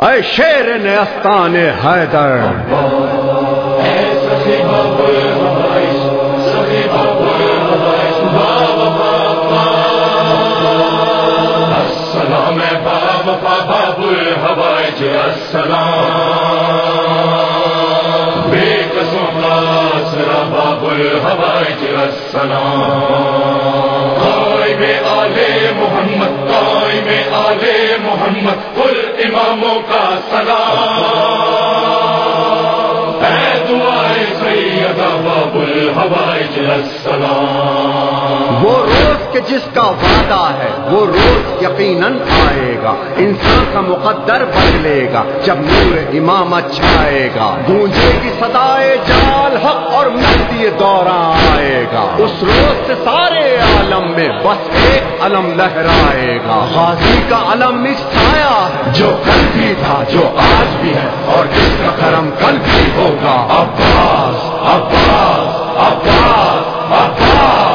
اے شیر نیستان حیدر۔ السلام باب باب الحوائج جی، السلام۔ بے قسم سرا باب الحوائج جی، السلام۔ قائم آل محمد قائم آل محمد۔ کل اماموں کا سلام۔ اے دعائے سیدہ باب الحوائج السلام۔ وہ روز کے جس کا وعدہ ہے، وہ روز یقیناً آئے گا۔ انسان کا مقدر بدلے گا، جب نور امام چھائے گا۔ گونجے گی سدائے جال، حق اور مہدی دورہ آئے گا۔ اس روز سے سارے عالم میں بس ایک علم لہرائے گا۔ غازی کا علم چھایا جو کل بھی تھا، جو آج بھی ہے، اور جس کا کرم کل بھی ہوگا۔ عباس عباس عباس عباس۔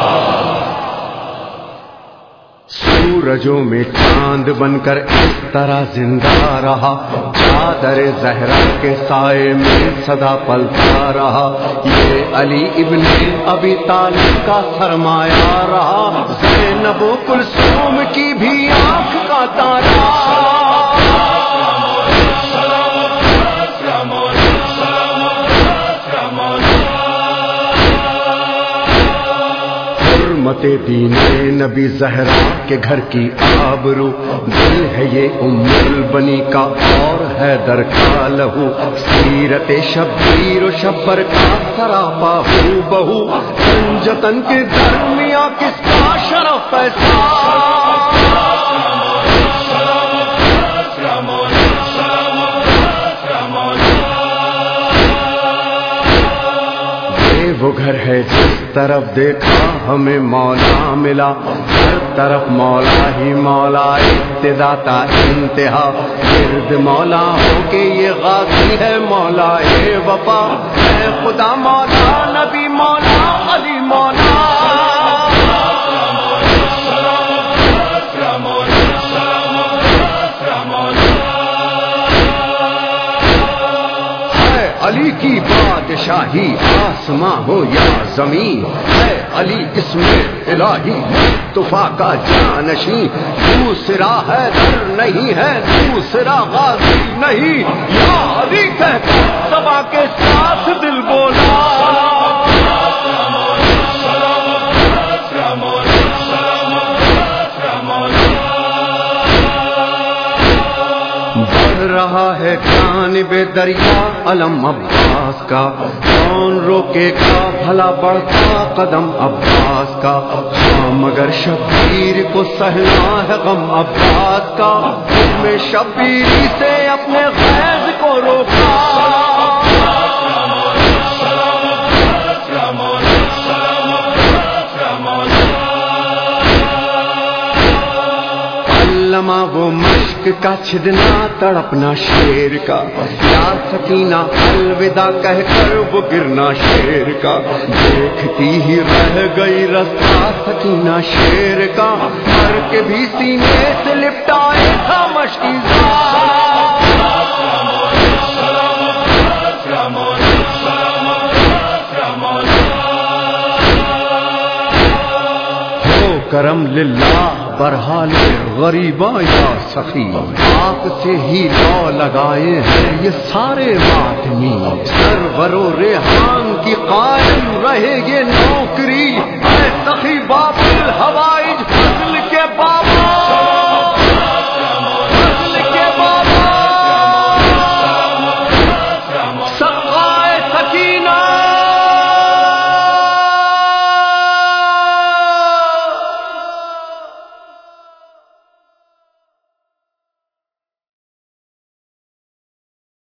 سورجوں میں چاند بن کر اس طرح زندہ رہا۔ چادر زہرا کے سائے میں صدا پلتا رہا۔ یہ علی ابن ابھی طالب کا سرمایہ رہا۔ زینب و کلثوم کی بھی آنکھ کا تارا حرمت دین نبی زہرا کے گھر کی آبرو۔ دل ہے یہ ام البنی کا اور ہے در کا لہو۔ سیرت شبیر و شبر کا سراپا ہو بہو۔ سنجتن کے درمیاں کس کا شرف ایسا وہ گھر ہے جس طرف دیکھا، ہمیں مولا ملا۔ ہر طرف مولا ہی مولا، ابتدا تا انتہا۔ گرد مولا ہو کے یہ غازی ہے، مولا اے وفا۔ اے خدا، مولا، نبی، مولا، علی، مولا۔ علی کی بادشاہی آسماں ہو یا زمین؟ ہے علی، اس میں الہی طفا کا جانشی دوسرا ہے در نہیں ہے، دوسرا غازی نہیں۔ یا علی کہتا سبا کے ساتھ دل بولا۔ رہا ہے جانب دریا، علم عباس کا۔ کون روکے گا؟ بھلا بڑھتا قدم عباس کا۔ ہاں، مگر شبیر کو سہنا ہے غم عباس کا۔ میں شبیری سے اپنے علامہ وہ مشق کا چھدنا، تڑپنا شیر کا۔ یا سکینہ الوداع کہہ کر وہ گرنا شیر کا۔ دیکھتی ہی رہ گئی رستہ سکینہ شیر کا۔ مر کے بھی سینے سے لپٹائے تھا مشکل ہو کرم للہ۔ برحال غریبا یا سخی، آپ سے ہی لو لگائے ہیں یہ سارے آدمی سرور و ریحان کی قائم رہے یہ نوکری۔ اے سخی کے باپ